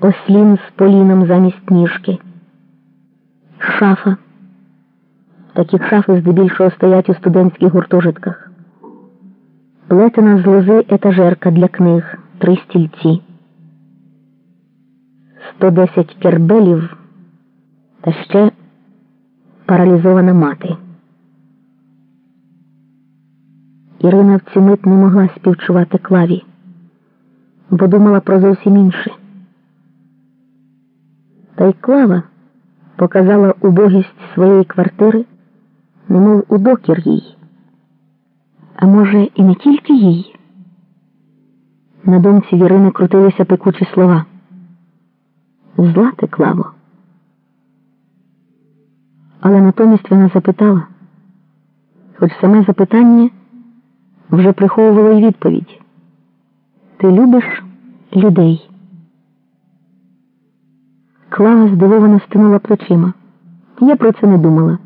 ослін з поліном замість ніжки, шафа. Такі шафи здебільшого стоять у студентських гуртожитках. Плетена з лози етажерка для книг, три стільці, 110 кербелів та ще паралізована мати. Ірина в цю мить не могла співчувати клаві, бо думала про зовсім інше. Та й клава показала убогість своєї квартири, немов у докір їй. А може, і не тільки їй. На думці Вірини крутилися пекучі слова. Зла ти, Клаво. Але натомість вона запитала, хоч саме запитання вже приховувало й відповідь. Ти любиш людей? Клава здивовано стинула плечима. Я про це не думала.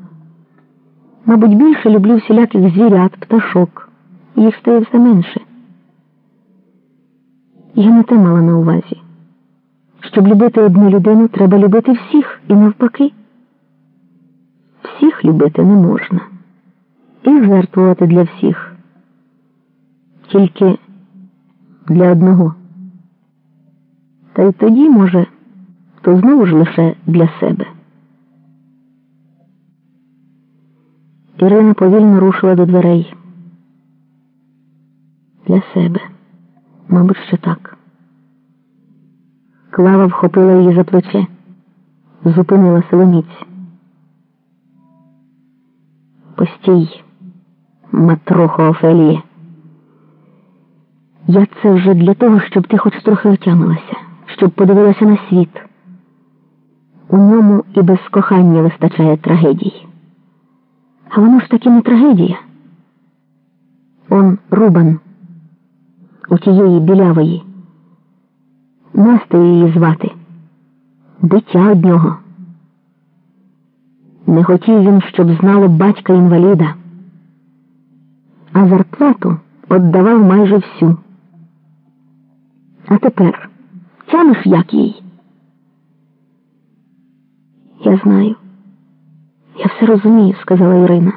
Мабуть, більше люблю всіляких звірят, пташок. Їх стає все менше. Я не те мала на увазі. Щоб любити одну людину, треба любити всіх і навпаки. Всіх любити не можна. І жертвувати для всіх. Тільки для одного. Та й тоді, може, то знову ж лише для себе. Ірина повільно рушила до дверей. Для себе, мабуть, що так. Клава вхопила її за плече, зупинила силоміць. Постій, матрохо Офеліє. Я це вже для того, щоб ти хоч трохи отямилася, щоб подивилася на світ. У ньому і без кохання вистачає трагедій. А воно ж таки не трагедія. Он Рубан у тієї білявої. Настя її звати. Дитя од нього. Не хотів він, щоб знало батька інваліда, а зарплату віддавав майже всю. А тепер тямиш як їй? Я знаю. Я все розумію, сказала Ірина.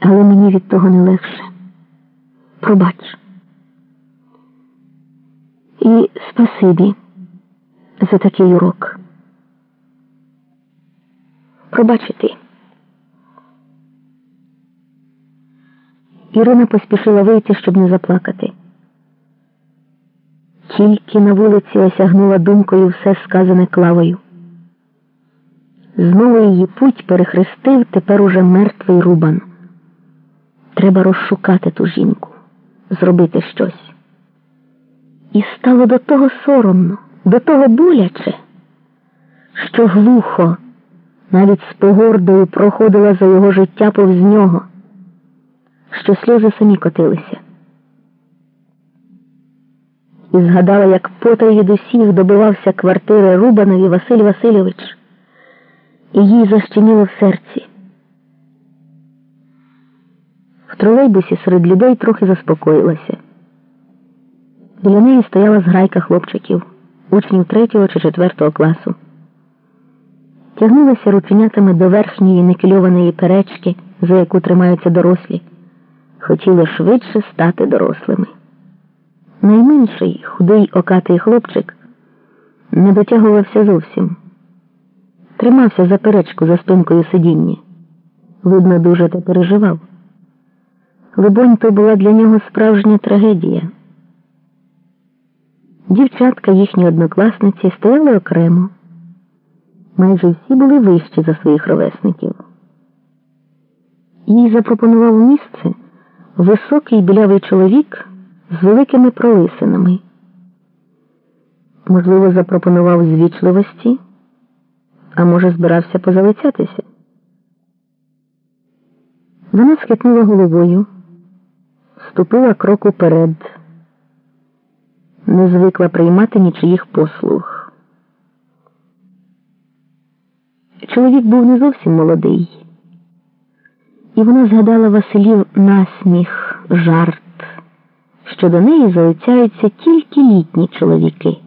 Але мені від того не легше. Пробач. І спасибі за такий урок. Пробачити. Ірина поспішила вийти, щоб не заплакати. Тільки на вулиці осягнула думкою все сказане клавою. Знову її путь перехрестив тепер уже мертвий рубан. Треба розшукати ту жінку, зробити щось. І стало до того соромно, до того боляче, що глухо, навіть з погордою проходила за його життя повз нього, що сльози самі котилися. І згадала, як потай від усіх добивався квартири Рубанові Василь Васильович і їй защеміло в серці. В тролейбусі серед людей трохи заспокоїлася. Біля неї стояла зграйка хлопчиків, учнів третього чи четвертого класу. Тягнулися рученятами до верхньої некільованої перечки, за яку тримаються дорослі. Хотіли швидше стати дорослими. Найменший худий окатий хлопчик не дотягувався зовсім тримався за перечку за спинкою сидіння. Видно, дуже те переживав. Либонь, то була для нього справжня трагедія. Дівчатка, їхні однокласниці, стояли окремо. Майже всі були вищі за своїх ровесників. Їй запропонував місце високий білявий чоловік з великими пролисинами. Можливо, запропонував звічливості а може, збирався позалицятися. Вона схитнула головою, ступила крок уперед, не звикла приймати нічиїх послуг. Чоловік був не зовсім молодий, і вона згадала Василів насміх, жарт, що до неї залицяються тільки літні чоловіки.